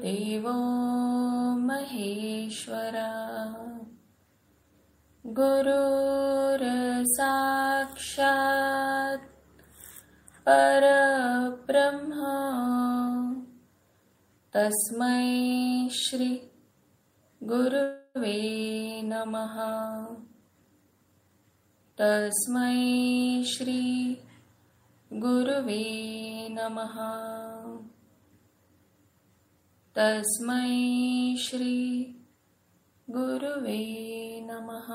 गुरुर्देवो महेश्वरा। गुरुर्साक्षात् परब्रह्म। तस्मै श्री गुरुवे नमः। तस्मै श्री गुरुवे नमः। तस्मै श्री गुरुवे नमः।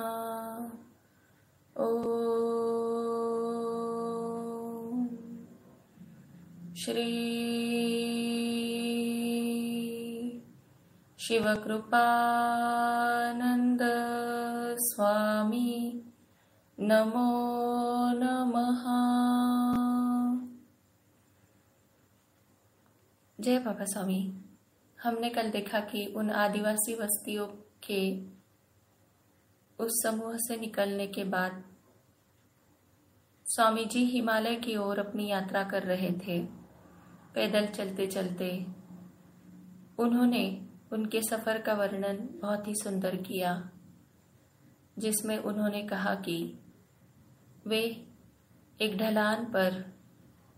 ॐ श्री शिवकृपानन्द स्वामी नमो नमः। जय बाबा स्वामी। हमने कल देखा कि उन आदिवासी बस्तियों के उस समूह से निकलने के बाद स्वामी जी हिमालय की ओर अपनी यात्रा कर रहे थे। पैदल चलते चलते उन्होंने उनके सफ़र का वर्णन बहुत ही सुंदर किया, जिसमें उन्होंने कहा कि वे एक ढलान पर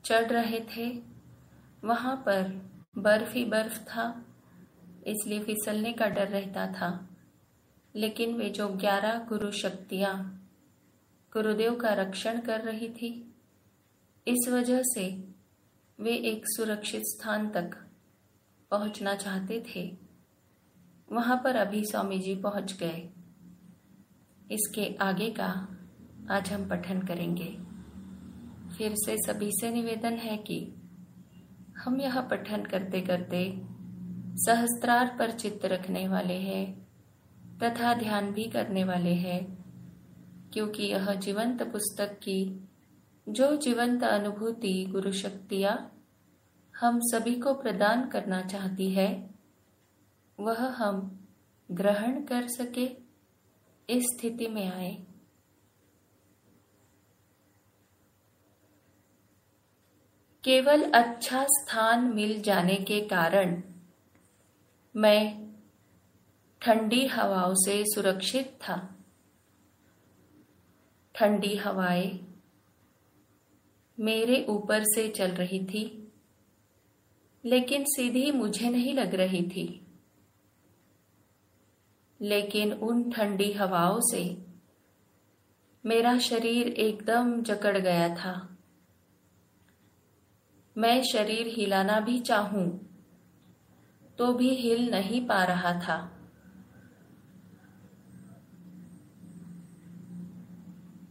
चढ़ रहे थे। वहाँ पर बर्फ़ ही बर्फ़ था। इसलिए फिसलने का डर रहता था। लेकिन वे जो ग्यारह गुरु शक्तियाँ गुरुदेव का रक्षण कर रही थी, इस वजह से वे एक सुरक्षित स्थान तक पहुँचना चाहते थे। वहाँ पर अभी स्वामी जी पहुँच गए। इसके आगे का आज हम पठन करेंगे। फिर से सभी से निवेदन है कि हम यह पठन करते करते सहस्त्रार पर चित्त रखने वाले हैं, तथा ध्यान भी करने वाले हैं, क्योंकि यह जीवंत पुस्तक की, जो जीवंत अनुभूति गुरु शक्तियाँ हम सभी को प्रदान करना चाहती है, वह हम ग्रहण कर सके, इस स्थिति में आए। केवल अच्छा स्थान मिल जाने के कारण मैं ठंडी हवाओं से सुरक्षित था। ठंडी हवाएँ मेरे ऊपर से चल रही थी, लेकिन सीधी मुझे नहीं लग रही थी। लेकिन उन ठंडी हवाओं से मेरा शरीर एकदम जकड़ गया था। मैं शरीर हिलाना भी चाहूँ तो भी हिल नहीं पा रहा था।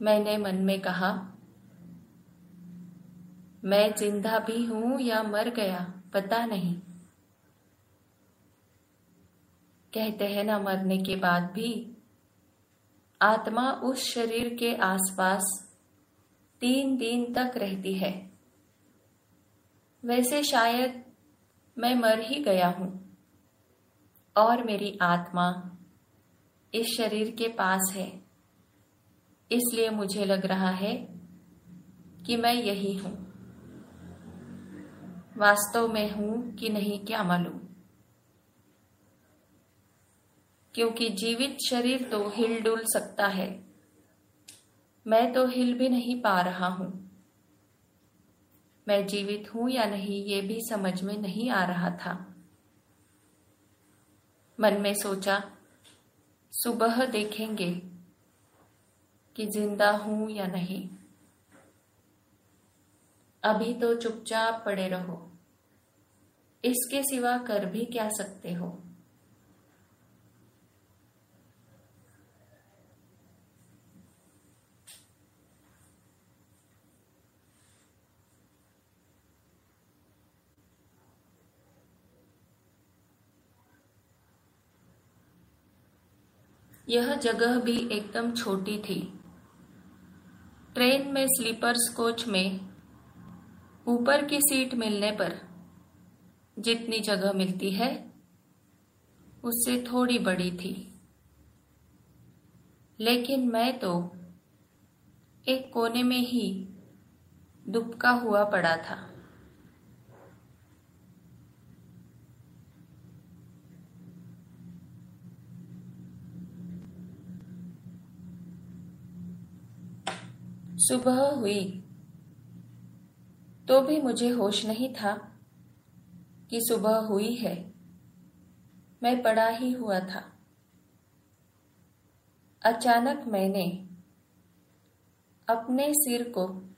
मैंने मन में कहा, मैं ज़िंदा भी हूँ या मर गया, पता नहीं। कहते हैं ना, मरने के बाद भी आत्मा उस शरीर के आसपास तीन दिन तक रहती है। वैसे शायद मैं मर ही गया हूँ। और मेरी आत्मा इस शरीर के पास है। इसलिए मुझे लग रहा है कि मैं यही हूँ। वास्तव में हूँ कि नहीं क्या मालूम। क्योंकि जीवित शरीर तो हिल डुल सकता है। मैं तो हिल भी नहीं पा रहा हूँ। मैं जीवित हूँ या नहीं, ये भी समझ में नहीं आ रहा था। मन में सोचा, सुबह देखेंगे कि ज़िंदा हूँ या नहीं। अभी तो चुपचाप पड़े रहो। इसके सिवा कर भी क्या सकते हो? यह जगह भी एकदम छोटी थी। ट्रेन में स्लीपर्स कोच में ऊपर की सीट मिलने पर जितनी जगह मिलती है, उससे थोड़ी बड़ी थी। लेकिन मैं तो एक कोने में ही दुबका हुआ पड़ा था। सुबह हुई। तो भी मुझे होश नहीं था कि सुबह हुई है। मैं पड़ा ही हुआ था। अचानक मैंने अपने सिर को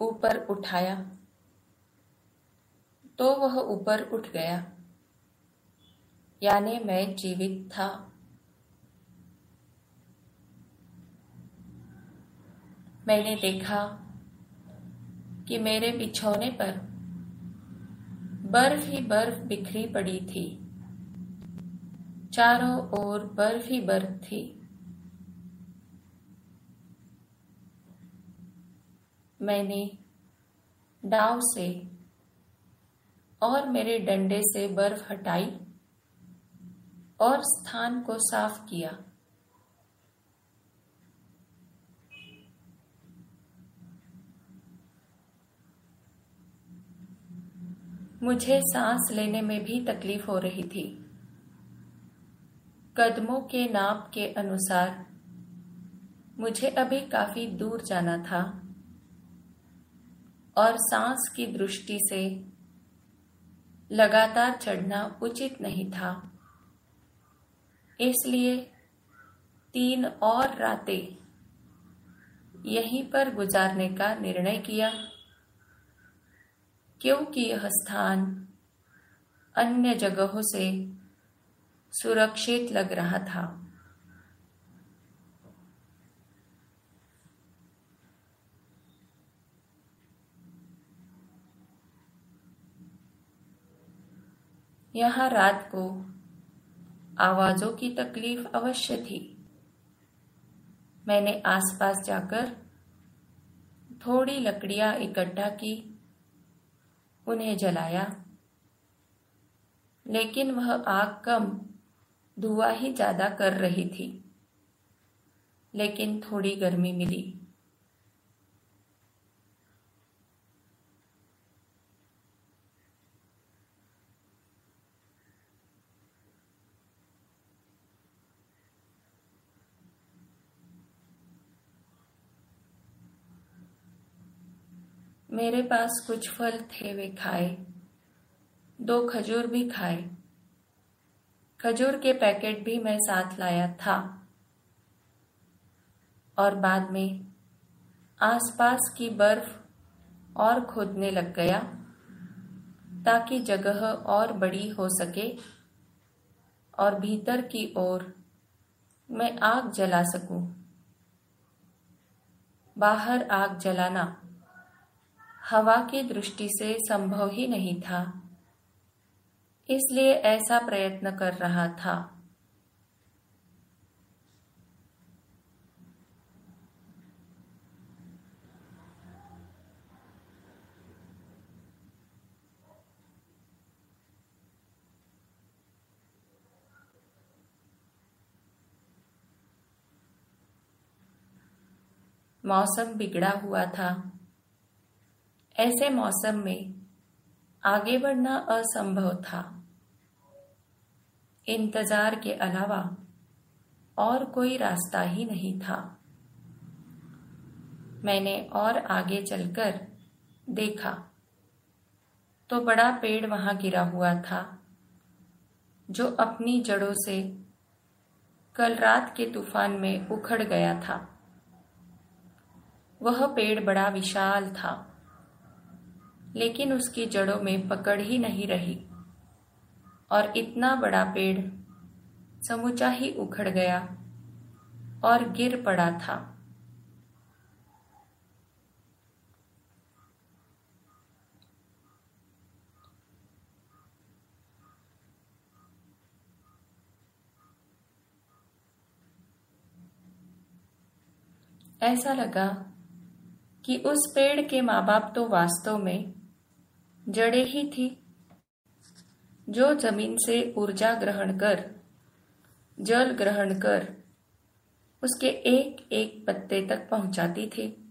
ऊपर उठाया। तो वह ऊपर उठ गया। यानी मैं जीवित था। मैंने देखा कि मेरे बिछौने पर बर्फ़ ही बर्फ़ बिखरी पड़ी थी। चारों ओर बर्फ़ ही बर्फ़ थी। मैंने डाव से और मेरे डंडे से बर्फ़ हटाई और स्थान को साफ़ किया। मुझे सांस लेने में भी तकलीफ़ हो रही थी। कदमों के नाप के अनुसार, मुझे अभी काफ़ी दूर जाना था और सांस की दृष्टि से लगातार चढ़ना उचित नहीं था। इसलिए तीन और रातें यहीं पर गुजारने का निर्णय किया। क्योंकि यह स्थान अन्य जगहों से सुरक्षित लग रहा था। यहाँ रात को आवाजों की तकलीफ़ अवश्य थी। मैंने आसपास जाकर थोड़ी लकड़ियाँ इकट्ठा की उन्हें जलाया। लेकिन वह आग कम, धुआँ ही ज़्यादा कर रही थी। लेकिन थोड़ी गर्मी मिली। मेरे पास कुछ फल थे, वे खाए। दो खजूर भी खाए। खजूर के पैकेट भी मैं साथ लाया था। और बाद में आसपास की बर्फ़ और खोदने लग गया, ताकि जगह और बड़ी हो सके और भीतर की ओर मैं आग जला सकूँ। बाहर आग जलाना हवा की दृष्टि से संभव ही नहीं था। इसलिए ऐसा प्रयत्न कर रहा था। मौसम बिगड़ा हुआ था। ऐसे मौसम में आगे बढ़ना असंभव था। इंतज़ार के अलावा और कोई रास्ता ही नहीं था। मैंने और आगे चलकर देखा तो बड़ा पेड़ वहाँ गिरा हुआ था, जो अपनी जड़ों से कल रात के तूफ़ान में उखड़ गया था। वह पेड़ बड़ा विशाल था। लेकिन उसकी जड़ों में पकड़ ही नहीं रही। और इतना बड़ा पेड़ समूचा ही उखड़ गया और गिर पड़ा था। ऐसा लगा कि उस पेड़ के माँ बाप तो वास्तव में जड़े ही थी। जो ज़मीन से ऊर्जा ग्रहण कर, जल ग्रहण कर, उसके एक एक पत्ते तक पहुंचाती थी।